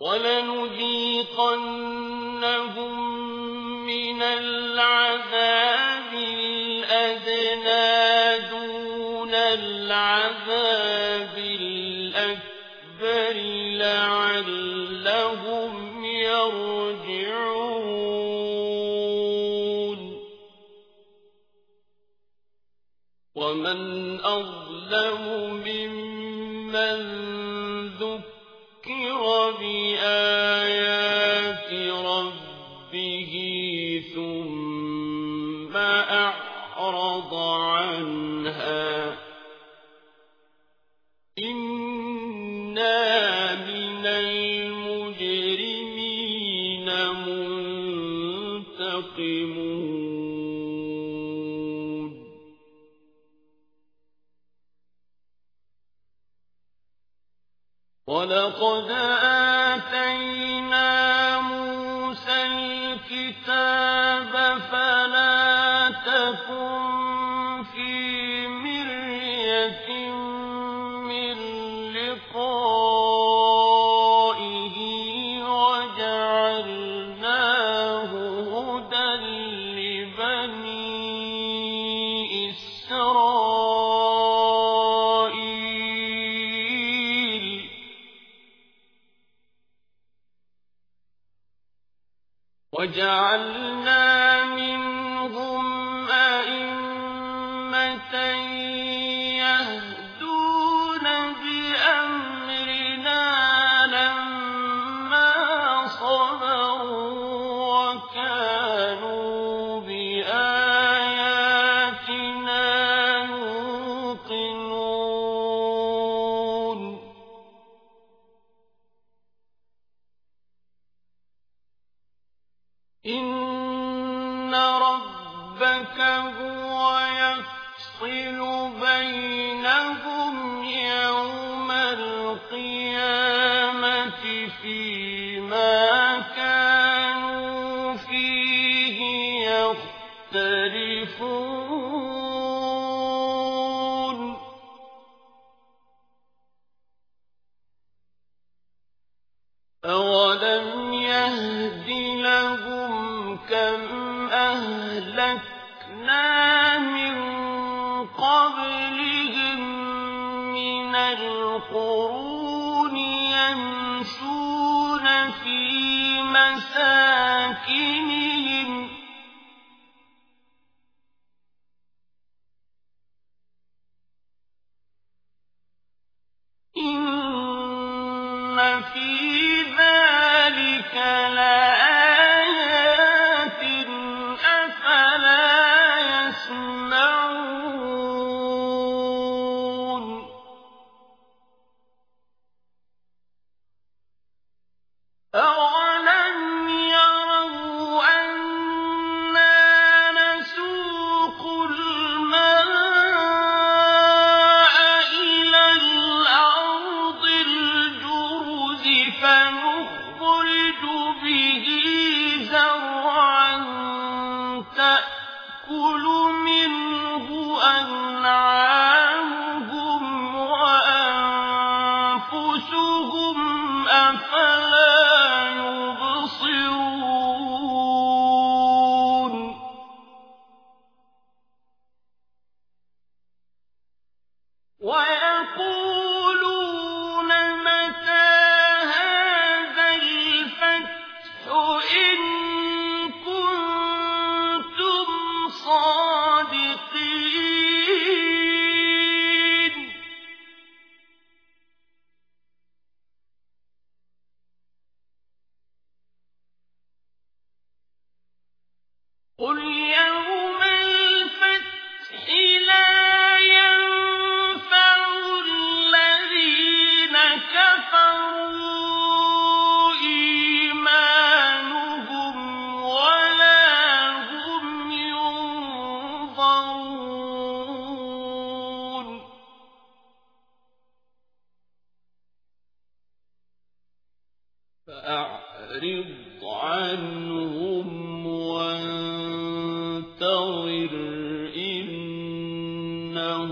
وَلَنُذِيقَنَّهُم مِّنَ الْعَذَابِ الْأَدْنَىٰ دُونَ الْعَذَابِ الْأَكْبَرِ لَعَلَّهُمْ يَرْجِعُونَ. وَمَنْ أَظْلَمُ مِمَّن ذُكِّرَ بِآيَاتِ عَنْهَا ۚ. إِنَّا مِنَ الْمُجْرِمِينَ مُنتَقِمُونَ. وَلَقَدْ آتَيْنَا وَجَعَلْنَاهُ هُدًى لِّبَنِي إِسْرَائِيلَ. وَجَعَلْنَا إِنَّ رَبَّكَ هُوَ يَفْصِلُ بَيْنَهُمْ يَوْمَ الْقِيَامَةِ فِيمَا كَانُوا فِيهِ يَخْتَلِفُونَ أَوَلَمْ يَهْدِ لَهُمْ كَمْ أَهْلَكْنَا مِن قَبْلِهِم مِّنَ الْقُرُونِ يَمْشُونَ فِي مَسَاكِنِهِمْ ۗ إِنَّ فِي فَنُخْرِجُ بِهِ فأعرض عنهم وانتظر إنهم